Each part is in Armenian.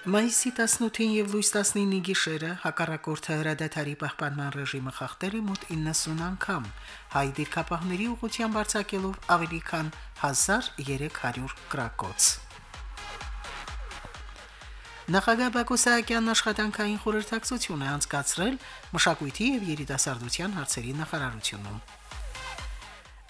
Մայիսի 18-ին եւ լույս 19-ի գիշերը հակառակորդը հրադադարի պահպանման ռեժիմը խախտել է մոտ 90 անգամ, հայ դիրքապահների ուղղությամբ արձակելով ավելի քան 1300 գրակոց։ Նախագահ Բակո Սահակյանն աշխատանքային խորհրդակցություն է անցկացրել մշակույթի եւ երիտասարդության հարցերի նախարարությունում։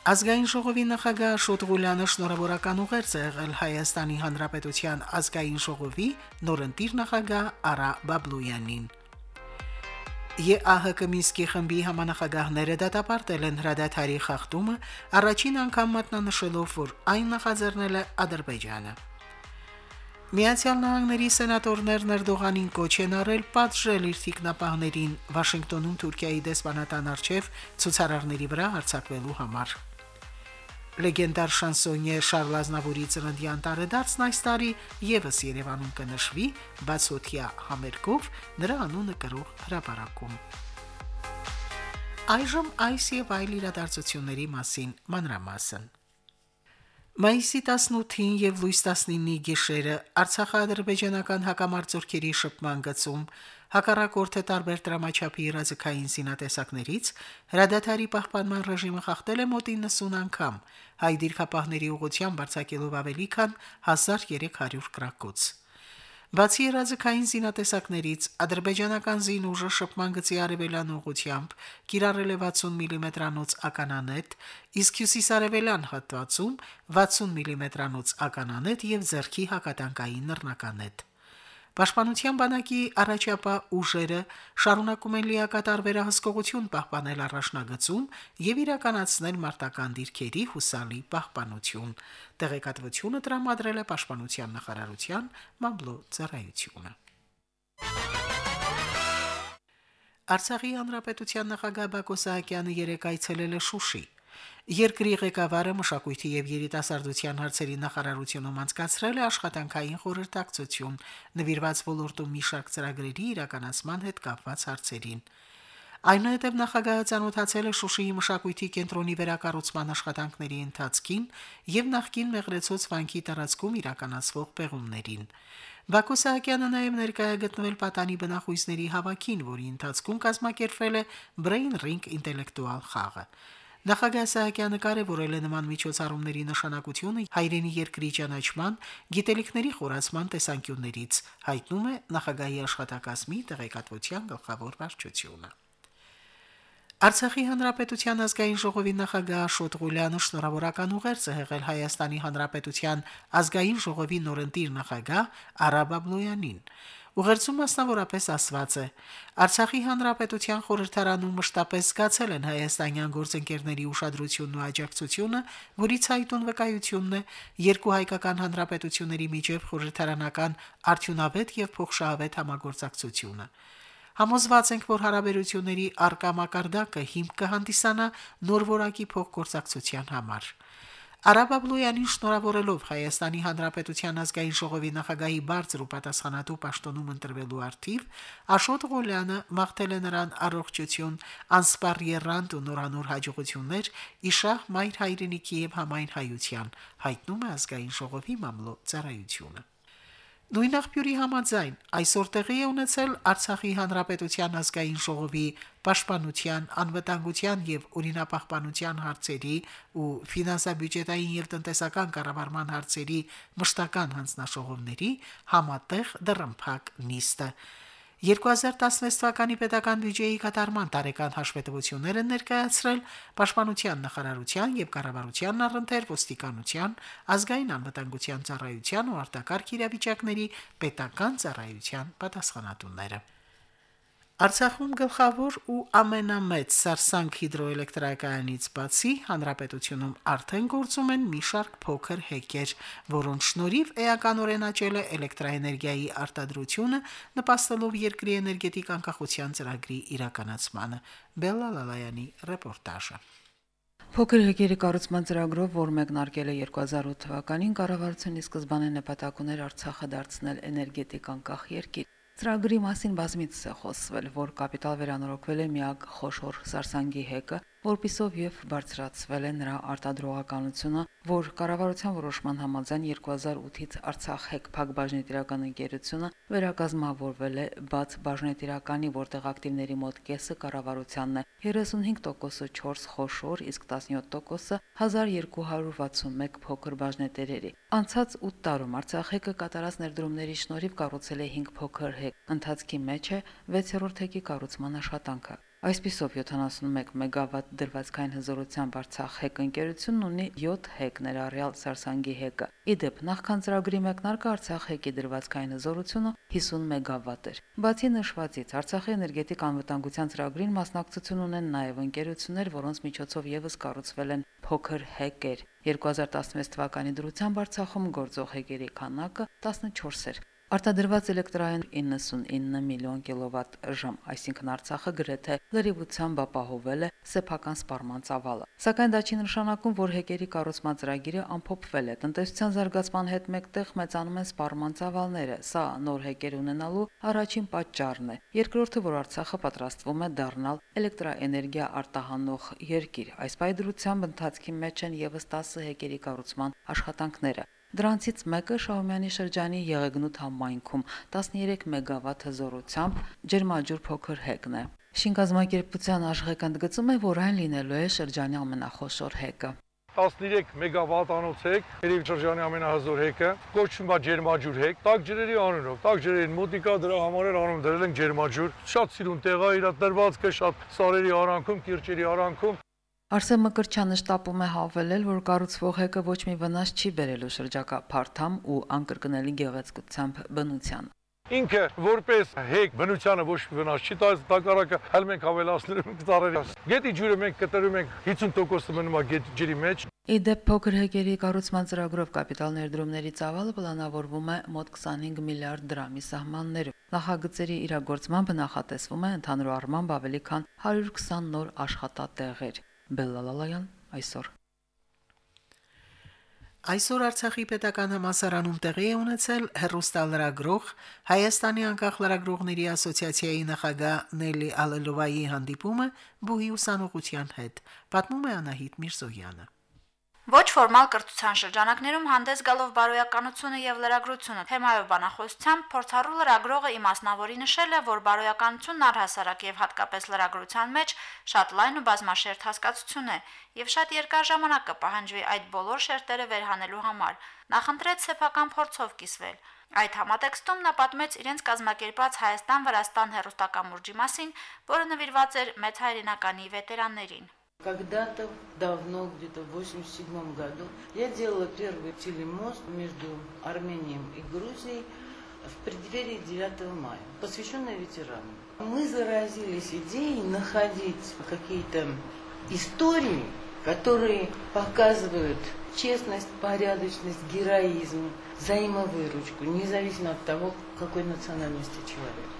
Ազգային ժողովի նախագահ Աշոտ Ղուլյանը շնորհավորական ուղերձ է եղել Հայաստանի Հանրապետության ազգային ժողովի նորընտիր նախագահ Արա Բաբլոյանին։ ԵԱՀԿ Մինսկի խմբի համանախագահները դատապարտել են հրադադարի խախտումը, առաջին անգամ մատնանշելով, որ այն նախաձեռնել է Ադրբեջանը։ Միացյալ Նահանգների սենատորներն Էրդողանին կոչ են արել պատժել իր թիկնապահներին Վաշինգտոնում Թուրքիայի դեսպանատան արչև ցուցարարների վրա հարձակվելու համար։ Լեգենդար շանսոնյե Շարլ Ազնավուրի ծննդյան տարեդարձն այս տարի եւս Երևանում կնշվի բացօթյա համերգով նրա անունը կրող հրապարակում։ Այժմ այս եւ այլ իրադարձությունների մասին մանրամասն։ Մայիսի 18-ին եւ լույս 19-ի գիշերը Արցախա-ադրբեջանական հակամարտությունների շփման գծում հակառակորդը տարբեր դրամաչափի իրազեկային զինատեսակներից հրադադարի պահպանման ռեժիմը խախտել է մոտ 90 անգամ, հայ դիրքապահների ուղղությամբ արձակելով ավելի քան 1300 գրակոց։ Բացի իրազեկային զինատեսակներից ադրբեջանական զինուժը շփման գծի արևելան ուղությամբ կիրառել է 60 մմ-անոց ականանետ, իսկ հյուսիսարևելյան հատվածում 60 մմ-անոց ականանետ եւ ձեռքի հակատանկային նռնականետ։ Պաշտպանության բանակի առաջապահ ուժերը շարունակում են լիակատար վերահսկողություն պահպանել առաջնագծում եւ իրականացնել մարտական դիրքերի հուսալի պահպանություն։ Տեղեկատվությունը տրամադրել է Պաշտպանության նախարարության մամլո ծառայությունը։ Արցախի հանրապետության նախագահ Բակո Սահակյանը երեկ այցելել է Շուշի։ Երկրի ղեկավարը մշակույթի եւ երիտասարդության հարցերի նախարարությունում անցկացրել է աշխատանքային խորհրդակցություն նվիրված ոլորտում մի շարք ծրագրերի իրականացման հետ կապված հարցերին։ Այնուհետև նախագահը ցանոթացել է Շուշիի մշակույթի կենտրոնի վերակառուցման աշխատանքների ընթացքին եւ նախկին Մեղրեցոց վանքի տարածքում իրականացվող պեղումներին։ Բակո Սահակյանը նաև ներկայ է գտնվել Պատանի բնախույզների հավաքին, որի ընթացքում կազմակերպվել է Brain Ring ինտելեկտուալ խաղը։ Նախագահ Սահակյանը կարևորել է նման միջոցառումների նշանակությունը հայրենի երկրի ճանաչման, գիտելիքների խորացման տեսանկյուններից, հայտնում է նախագահի աշխատակազմի տեղեկատվության գլխավոր վարչությունը։ Արցախի հանրապետության ազգային ժողովի նախագահ Աշոտ Ղուլյանը շնորհավորական ուղերձ է եղել Հայաստանի հանրապետության ազգային ժողովի նորընտիր նախագահ Արա Բաբլոյանին։ Ուղերձում մասնավորապես ասված է. Արցախի հանրապետության խորհրդարանում մշտապես զգացել են հայաստանյան գործընկերների ուշադրությունն ու աջակցությունը, որից հայտուն վկայությունն է երկու հայկական հանրապետությունների միջև խորհրդարանական արդյունավետ եւ փոխշահավետ համագործակցությունը։ Համոզված ենք, որ հարաբերությունների արկա մակարդակը հիմք կհանդիսանա նոր որակի փոխգործակցության համար։ Արաբաբլոյանին շնորհավորելով Հայաստանի Հանրապետության ազգային ժողովի նախագահի բարձր ու պատասխանատու պաշտոնում ընտրվելու արդիվ, Աշոտ Ղոլյանը մաղթել է նրան առողջություն, անսպառ երրանդ ու նորանոր հաջողություններ իշահ մայր հայրենիքի եւ համայն հայության, հայտնում է ազգային ժողովի մամլո ծառայությունը։ Նույն աղբյուրի համաձայն այսօր տեղի է ունեցել Արցախի հանրապետության ազգային ժողովի պաշտպանության, անվտանգության եւ օրինապահպանության հարցերի ու ֆինանսա-բյուջետային եւ տնտեսական կառավարման հարցերի մշտական հանձնաշողովների համատեղ դռնփակ նիստը։ 2016 թվականի պետական բյուջեի կատարման տարեկան հաշվետվությունները ներկայացրել Պաշտպանության նախարարության եւ կառավարության առընթեր ոստիկանության, ազգային անվտանգության ծառայության ու արտակարգ իրավիճակների պետական ծառայության պատասխանատուները։ Արցախում գլխավոր ու ամենամեծ Սարսանք հիդրոէլեկտրակայանից բացի հանրապետությունում արդեն գործում են մի շարք փոքր հեկեր, որոնց շնորհիվ էականորեն աճել է էլեկտրաէներգիայի արտադրությունը, նպաստելով երկրի էներգետիկ անկախության ծրագրի իրականացմանը։ Բելլալալայանի ռեպորտաժը։ Փոքր հեկերի կառուցման ծրագրով, որ մեկնարկել է 2008 թվականին, կառավարությունը սկզբանե նպատակ ուներ Արցախը դարձնել էներգետիկ անկախ երկիր։ Ծրագրի մասին բազմիցս է խոսվել, որ կապիտալ վերանորոգվել է միակ խոշոր Սարսանգի հեկը, որպիսով եւ բարձրացվել է նրա արտադրողականությունը, որ կառավարության որոշման համաձայն 2008-ից Արցախ հեկ փակ բաժնետիրական ընկերությունը վերակազմավորվել է բաց բաժնետիրականի, որտեղ ակտիվների մոտ կեսը կառավարությանն է, 35%-ը 4 խոշոր, իսկ 17%-ը 1261 փոքր բաժնետերերի։ Անցած 8 տարում Արցախ հեկը կատարած ներդրումների շնորհիվ կառուցել է 5 փոքր հեկ, ընթացքի մեջ է 6-րդ հեկի կառուցման աշխատանքը։ Այսպիսով 71 մեգավատ դրվածքային հզորությամբ Արցախ հեկ ընկերությունն ունի 7 հեկ ներառյալ Սարսանգի հեկը։ Իդեպ նախքան ծրագրի մեկնարկը Արցախ հեկի դրվածքային հզորությունը 50 մեգավատ էր։ Բացի նշվածից Արցախի էներգետիկ անվտանգության ծրագրին մասնակցություն ունեն նաև ընկերություններ, որոնց միջոցով եւս կառուցվել են փոքր հեկեր։ 2016 թվականի դրությամբ Արցախում գործող հեկերի քանակը 14 էր։ Արտադրված էլեկտրային 99 միլիոն կիլովատ ժամ, այսինքն Արցախը գրեթե լրիվությամբ ապահովել է սեփական սպառման ծավալը։ Սակայն դա չի նշանակում, որ հեկերի կառուցման ծրագիրը ամփոփվել է։ Տնտեսության զարգացման հետ մեկտեղ մեծանում են սպառման ծավալները։ Սա նոր հեկեր ունենալու առաջին պատճառն է։ Երկրորդը, որ Արցախը պատրաստվում է դառնալ էլեկտրաէներգիա արտահանող երկիր։ Այս պայդրությամբ ընթացքի մեջ են եւս 10 հեկերի կառուցման աշխատանքները։ Դրանցից մեկը Շահումյանի շրջանի Եղեգնուտ համայնքում 13 մեգավատ հզորությամբ ջերմաջուր փոքր հեկն է։ Շինկազմակերպության աշխեք ընդգծում է, որ այն լինելու է շրջանի ամենախոշոր հեկը։ 13 մեգավատ անոց հեկ, երևի շրջանի ամենահզոր հեկը, կոչվում է ջերմաջուր հեկ, տակ ջրերի անունով, տակ ջրերին մոտիկա դրա համար էլ անուն դրել են ջերմաջուր։ Շատ սիրուն տեղ է, իր դրվածքը շատ սարերի արանքում, կիրճերի արանքում, Արսեն Մկրչյանը շտապում է հավելել, որ կառուցվող հեկը ոչ մի վնաս չի բերելու շրջակա Փարթամ ու անկրկնելի գեղեցկությամբ բնության։ Ինքը որպես հեկ բնությանը ոչ մի վնաս չի տալիս, տակարակը հəl մենք ավելացնում ենք ծառերի։ Գետի ջուրը մենք կտրում ենք 50%-ը մնում է գետի ջրի մեջ։ Իդեպ փոքր հեկերի կառուցման ծրագրով կապիտալ ներդրումների ծավալը պլանավորվում է մոտ 25 միլիարդ դրամի սահմաններով։ Նախագծերի իրագործմամբ նախատեսվում է ընդհանուր առմամբ ավելի քան 120 նոր աշխատատեղեր։ Բելլալալայան այսօր Այսօր Արցախի պետական համասարանում տեղի է ունեցել հերոստալրագրող Հայաստանի անկախ լրագրողների ասոցիացիայի նախագահ Նելի Ալելովայի հանդիպումը բուհի ուսանողության հետ, պատմում է Անահիտ Միրզոյանը։ Ոչ ֆորմալ կրթության շրջանակներում հանդես գալով բարոյականությունը եւ լրագրությունը թեմայով բանախոսությամբ փորձառու լրագրողը իմաստնավորի նշել է, որ բարոյականությունն առհասարակ եւ հատկապես լրագրության մեջ շատ լայն ու բազմաշերտ հասկացություն է եւ շատ երկար ժամանակ կպահանջվի այդ բոլոր շերտերը վերհանելու համար։ Նախընտրեց սեփական փորձով կիսվել։ Այդ համատեքստում նա պատմեց իրենց կազմակերպած Հայաստան-Վրաստան հերոստակամուրջի մասին, որը нվիրված էր մեծ հայրենականի վետերաններին։ Когда-то давно, где-то в 87 году, я делала первый телемост между Арменией и Грузией в преддверии 9 мая, посвященный ветеранам. Мы заразились идеей находить какие-то истории, которые показывают честность, порядочность, героизм, взаимовыручку, независимо от того, какой национальности человек.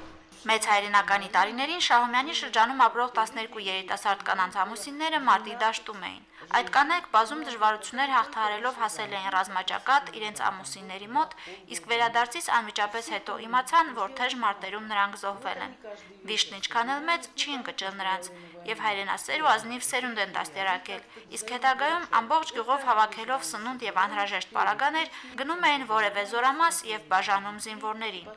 Մեծ հայրենականի տարիներին Շահումյանի շրջանում ապրող 12 երիտասարդ կանանց ամուսինները մարտի դաշտում էին։ Այդ կանայք բազում դժվարություններ հաղթահարելով հասել էին ռազմաճակատ իրենց ամուսինների մոտ, իսկ վերադարձից անմիջապես հետո իմացան, որ թեժ մարտերում նրանք զոհվել են։ Վիշտն ինչքան էլ մեծ չի ընկճել նրանց, եւ հայրենասեր ու ազնիվ սերունդ են դաստիարակել, իսկ հետագայում ամբողջ գյուղով հավաքելով սնունդ եւ անհրաժեշտ պարագաներ գնում էին որևէ զորամաս եւ բաժանում զինվորներին։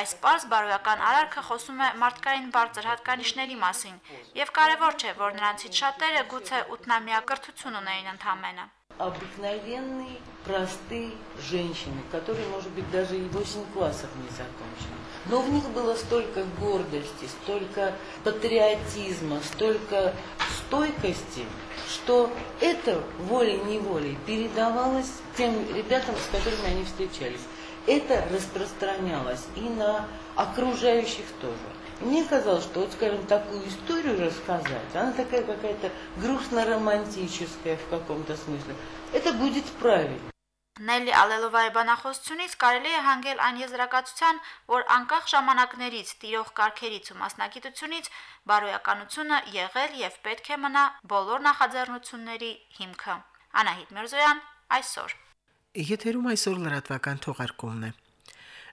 Այս պարզ բարոյական արարքը խոսում է մարդկային բարձր հատկանիշների մասին, եւ կարեւոր չէ, որ նրանցից շատերը գուցե 8-նամյա կրթություն ունեին ընդամենը обыкновенные, простые женщины, которые, может быть, даже и 8 классов не закончили. Но в них было столько гордости, столько патриотизма, столько стойкости, что это волей-неволей передавалось тем ребятам, с которыми они встречались. Это распространялось и на окружающих тоже. Мне казалось, что вот, скажем, такую историю рассказать, она такая какая-то грустно-романтическая в каком-то смысле, это будет правильно. Նելի Ալելովայի բանախոսությունից կարելի է հանգել այն եզրակացության, որ անկախ ժամանակներից, տիրող կարգերից ու մասնագիտությունից բարոյականությունը եղել եւ պետք է մնա բոլոր նախաձեռնությունների հիմքը։ Անահիտ Միրզոյան այսօր Եթերում այսօր լրատվական թողարկումն է։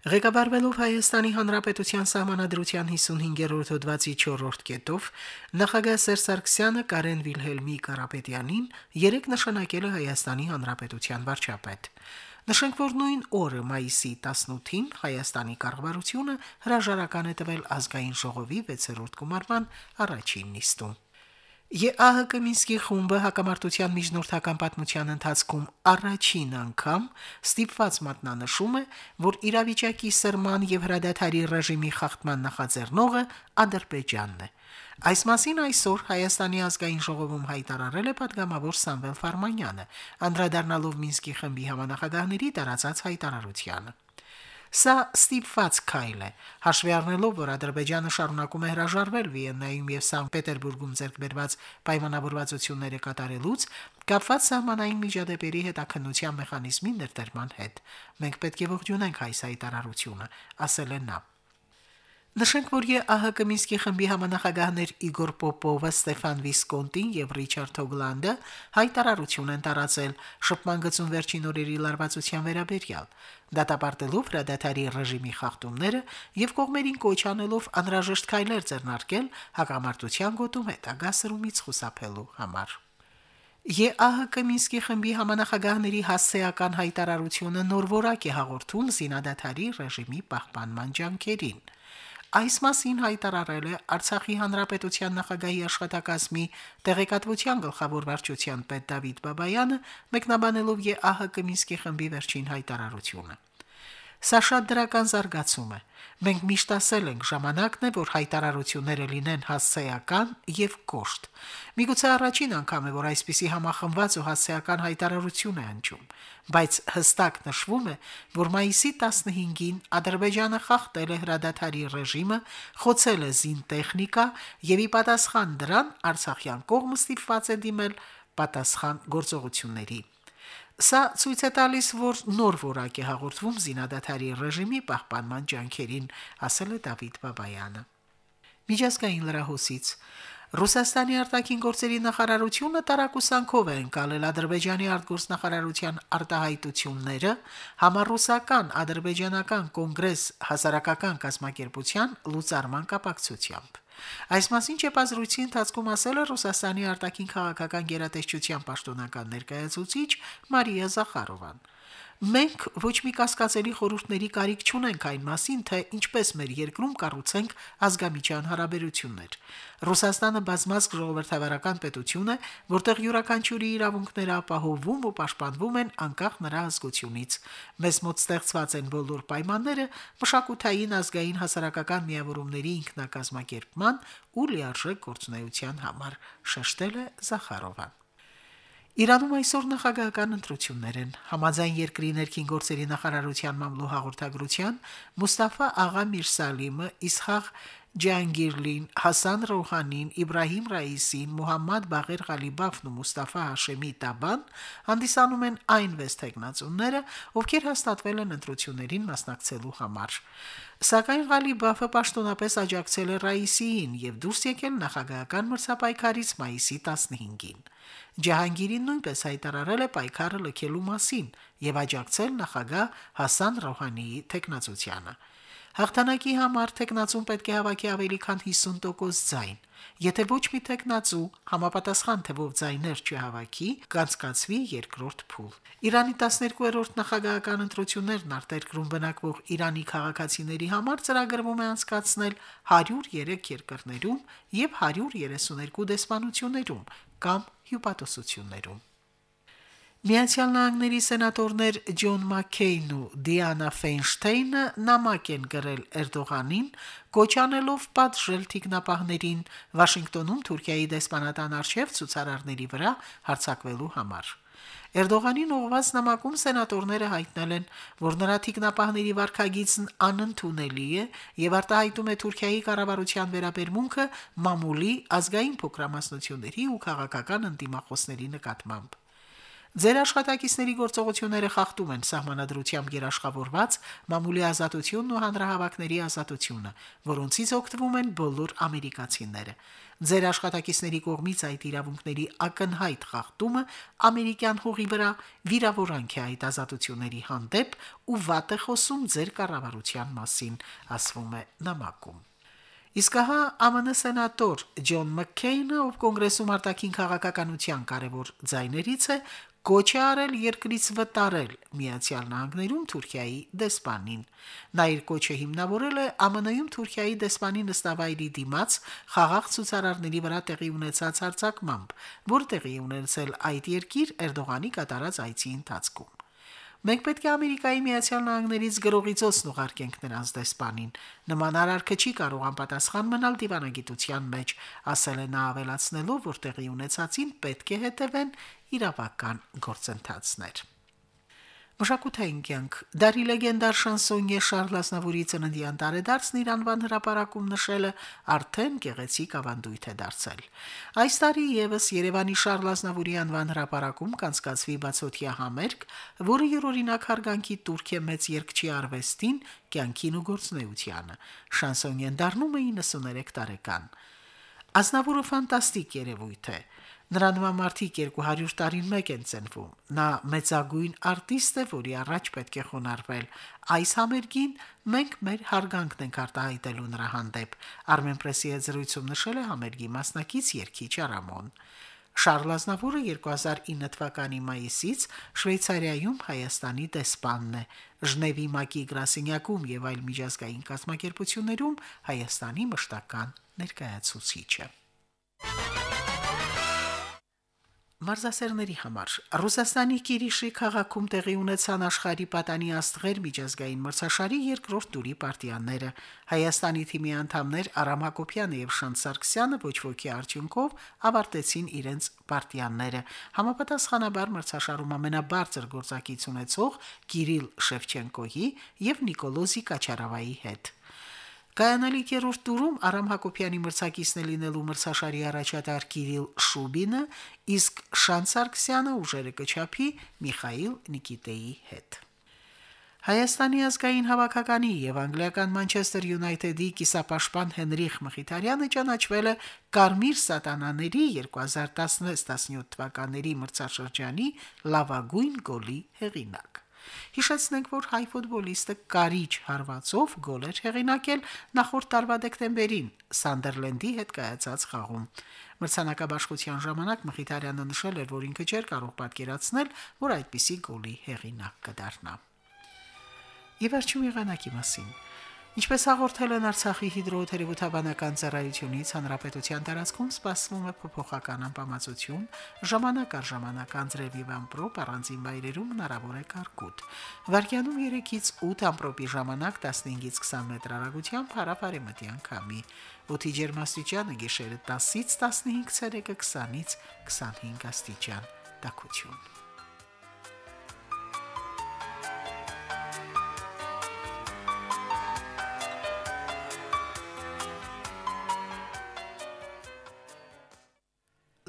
Ղեկավարվելով Հայաստանի Հանրապետության Սահմանադրության 55-րդ հոդվածի 4-րդ կետով նախագահ Սերժ Սարգսյանը Կարեն Վիլհելմի Կարապետյանին երեք նշանակել է Հայաստանի Հանրապետության վարչապետ։ Նշենք, որ նույն օրը մայիսի 18-ին Հայաստանի կառավարությունը հրաժարական է տվել ազգային ժողովի 6-րդ գումարման առաջին նիստում։ ԵԱՀԿ Մինսկի խումբը հակամարտության միջնորդական պատմության ընթացքում առաջին անգամ ստիպված մատնանշում է, որ իրավիճակի սրման եւ հրադադարի ռեժիմի խախտման նախաձեռնողը Ադրբեջանն է։ Այս մասին այսօր Հայաստանի ազգային ժողովում հայտարարել է падգամավոր Սամվել Ֆարմանյանը, անդրադառնալով Մինսկի խմբի համանախագահների տարածած հայտարարությանը։ Սա ստիպված քայլ է, հաշվի առնելով, որ Ադրբեջանը շարունակում է հրաժարվել Վիեննայում եւ Սանկտ Պետերբուրգում ձեռքբերված պայմանավորվածությունները կատարելուց, կապված սահմանային միջադեպերի հետաքննության մեխանիզմի ներդրման հետ։ Մենք պետք է ողջունենք այս հայտարարությունը, ասել է նա. Նշենք, որ ԵԱՀԿ Մինսկի խմբի համանախագահներ Իգոր Պոպովը, Ստեփան Վիսկոնտին եւ Ռիչարդ Հոգլանդը հայտարարություն են տարածել շփման գծում վերջին օրերի լարվածության վերաբերյալ, դատապարտելով հրադադարի ռեժիմի խախտումները եւ կողմերին կոչ անելով անհրաժեշտ քայլեր ձեռնարկել հակամարտության գոտում հետագա սրումից խուսափելու համար։ ԵԱՀԿ Մինսկի խմբի համանախագահների հասցեական հայտարարությունը նոր որակ է հաղորդում զինադադարի ռեժիմի պահպանման ջանքերին։ Այս մասին հայտարարել է Արցախի հանրապետության նախագահի աշխատակազմի տեղեկատվության գլխավոր վարչության պետ Դավիթ Բաբայանը, մեկնաբանելով ԵԱՀԿ Մինսկի խմբի վերջին հայտարարությունը։ Սա շատ դրական զարգացում է։ Մենք միշտ ասել ենք, ժամանակն է, որ հայտարարությունները լինեն հասցեական եւ կոշտ։ Միգուցե առաջին անգամ է, որ այսպիսի համախմբված ու հասցեական հայտարարություն է հնչում, բայց հստակ նշվում է, որ մայիսի 15-ին Ադրբեջանը խախտել է հրադադարի ռեժիմը, խոցել է զին տեխնիկա եւ ի պատասխան դրան Արցախյան կողմը ստիպված է դիմել պատասխան գործողությունների։ Սա ցույց է տալիս, որ նոր որակ է հաղորդվում զինադադարի ռեժիմի պահպանման ջանքերին, ասել է Դավիթ Բաբայանը։ Միջազգային լրահոսից. Ռուսաստանի արտաքին գործերի նախարարությունը տարակուսանքով է ընկալել Ադրբեջանի արտգործնախարարության արտահայտությունները համառուսական ադրբեջանական կոնգրես հասարակական կազմակերպության լուծարման կապակցությամբ։ Այս մասին չեպազրույցի ընթացքում ասել է Ռուսաստանի արտաքին քաղաքական գերատեսչության պաշտոնական ներկայացուցիչ Մարիա Զախարովան։ Մենք ոչ մի կասկածելի խորհուրդների կարիք չունենք այն մասին, թե ինչպես մեր երկրում կառուցենք ազգամիջյան հարաբերություններ։ Ռուսաստանը բազմազգ ժողովրդավարական պետություն է, որտեղ յուրաքանչյուրի իրավունքները ապահովվում ու պաշտպանվում են անկախ նրա ազգությունից։ Մեզ մոտ ստեղծված են բոլոր պայմանները մշակութային ազգային հասարակական միավորումների ինքնակազմակերպման ու լիարժեք գործունեության համար, շեշտել է Զախարովան։ Իրանում այսօր նախագահական ընտրություններ են։ Համաձայն երկրի ներքին գործերի նախարարության մամլո հաղորդագրության Մուստաֆա Աղա Միրսալիմը, Իսխաղ Ջանգիրլին, Հասան Ռոհանին, Իբրահիմ Ռաիսին, Մուհամմադ Բաղեր Ղալիբաֆն ու Մուստաֆա Հաշեմի Տաբան հանդիսանում են այն վեց տեխնացուները, ովքեր հաստատվել են ընտրություններին մասնակցելու համար։ Սակայն Ղալիբաֆը պաշտոնապես աջակցել է Ռաիսիին եւ դուրս եկել նախագահական մրցապայքարից մայիսի 15-ին։ Ջահանգիրին նույնպես հայտարարել է պայքարը լքելու մասին եւ աջակցել նախագահ Հասան Ռոհանիի տեխնացությանը։ Հաղթանակի համար տեխնացուն պետք է հավաքի ավելի քան 50% ձայն։ Եթե ոչ մի տեխնացու համապատասխան թվով ձայներ չհավաքի, կանցկացվի երկրորդ փուլ։ Իրանի 12-րդ նախագահական ընտրություններն արտերկրում բնակվող Իրանի քաղաքացիների համար ծրագրվում է անցկացնել 103 երկրներում եւ 132 դեսպանություններում կամ հյուպատոսություններում։ Միացյալ Նահանգների սենատորներ Ջոն Մաքքեյն ու Դիանա Ֆեյնշտեյնը նամակ են գրել Էրդողանին, կոչանելով պատժել թիկնապահներին Վաշինգտոնում Թուրքիայի դեսպանատան արչև ցուցարարների վրա հարցակվելու համար։ Էրդողանին ուղղված նամակում սենատորները հայտնել են, որ նրա թիկնապահների վարկագիծն անընդունելի է եւ արտահայտում է Թուրքիայի կառավարության վերաբերմունքը մամուլի ազգային փոքրամասնությունների ու քաղաքական ընդդիմախոսների նկատմամբ։ Ձեր աշխատակիցների գործողությունները խախտում են սահմանադրությամբ երաշխավորված մամուլի ազատությունն ու հանրահավաքների ազատությունը, որոնցից օգտվում են բոլոր ամերիկացիները։ Ձեր աշխատակիցների կողմից այդ իրավունքների ակնհայտ խախտումը ամերիկյան հողի վրա վիրավորանք է այդ ազատությունների հանդեպ ու վատ է խոսում ձեր կառավարության մասին, ասվում է նամակում։ Իսկ հա ԱՄՆ սենատոր Ջոն Մաքքեյնը, ով կոնգրեսում արտաքին քաղաքականության կարևոր ձայներից է, կոչ է արել երկրից վտարել Միացյալ Նահանգներում Թուրքիայի դեսպանին։ Նա իր կոչը հիմնավորել է ԱՄՆ-ում Թուրքիայի դեսպանի նստավայրի դիմաց խաղաղ ցուցարարների վրա տեղի ունեցած հարձակմամբ, որ տեղի ունեցել այդ երկիր Էրդողանի կատարած այցի ընթացքում։ Մենք պետք է Ամերիկայի Միացյալ Նահանգներից գրողիցոց ուղարկենք նրանց դեսպանին։ Նման արարքը չի կարող անպատասխան մնալ դիվանագիտության մեջ, ասել է նա ավելացնելով, որ տեղի ունեցածին պետք է հետևեն իրավական գործընթացներ։ Մշակութային կյանք. Դարի լեգենդար շանսոնյե Շարլ Ասնավուրի ծննդյան տարեդարձն իր անվան հրապարակում նշելը արդեն գեղեցիկ ավանդույթ է դարձել։ Այս տարի եւս Երևանի Շարլ Ասնավուրի անվան հրապարակում կանցկացվի բացօթյա համերգ, որը յուրօրինակ հարգանքի Թուրքիա մեծ երկչի արվեստին, կյանքին ու գործնեությանը։ Շանսոնյեն դառնում է 93 տարեկան։ Ասնավուրը ֆանտաստիկ երևույթ է։ Նրա նման մարդիկ 200 տարին մեկ են ծնվում։ Նա մեծագույն արտիստ է, որի առաջ պետք է խոնարհվել։ Այս համերգին մենք մեր հարգանքն ենք արտահայտելու նրա հանդեպ։ Armenpress-ի հետ զրույցում նշել է համերգի մասնակից Երկիչ Արամոն։ Շարլ Ազնավուրը 2009 թվականի մայիսից Շվեյցարիայում Հայաստանի դեսպանն է։ Ժնևի Մակի գրասենյակում եւ այլ միջազգային կազմակերպություններում Հայաստանի մշտական ներկայացուցիչը։ Մարզասերների համար. Ռուսաստանի Կիրիշի քաղաքում տեղի ունեցան աշխարհի պատանի աստղեր միջազգային մրցաշարի երկրորդ տուրի պարտիաները։ Հայաստանի թիմի անդամներ Արամ Հակոբյանը եւ Շանթ Սարգսյանը ոչ ոքի արդյունքով ավարտեցին իրենց պարտիաները։ Համապատասխանաբար մրցաշարում ամենաբարձր գործակից ունեցող Կիրիլ Շևչենկոյի եւ Նիկոլոզի Կաչարավայի հետ։ Կայանալիք երրորդ տուրում Արամ Հակոբյանի մրցակիցն է լինելու մրցաշարի առաջատար Կիրիլ Շուբինը, իսկ Շան Սարգսյանը ուժերը կչափի Միխայիլ Նիկիտեի հետ։ Հայաստանի ազգային հավաքականի եւ անգլիական Մանչեսթեր Յունայթեդի կիսապաշտպան Հենրիխ Մխիթարյանը ճանաչվել է Կարմիր Սատանաների 2016-17 թվականների մրցաշրջանի լավագույն գոլի հեղինակ։ Հիշեցնենք, որ հայ ֆուտբոլիստը Կարիչ հարվածով գոլ էր հեղինակել նախորդ տարվա դեկտեմբերին Սանդերլենդի հետ կայացած խաղում։ Մրցանակաբաշխության ժամանակ Մխիթարյանը նշել էր, որ ինքը չէր կարող պատկերացնել, որ այդպիսի գոլի հեղինակ կդառնա։ Եվ վերջում եղանակի մասին։ Ինչպես հաղորդել են Արցախի հիդրոթերապևտաբանական ծառայությունից, հանրապետության տարածքում սպասվում է փոփոխական անբավարարություն, ժամանակ առ ժամանակ անձրևի վամպրոպ առանձին վայրերում հնարավոր է կարկուտ։ Վարկյանում 3-ից 8 ամպրոպի ժամանակ 15-ից 20 մետր հեռագությամբ հարավարեմտյան քամի։ Օդի ջերմաստիճանը գիշերը 10-ից 15 ցելսիուսը 20-ից 25 աստիճան։ Տակություն։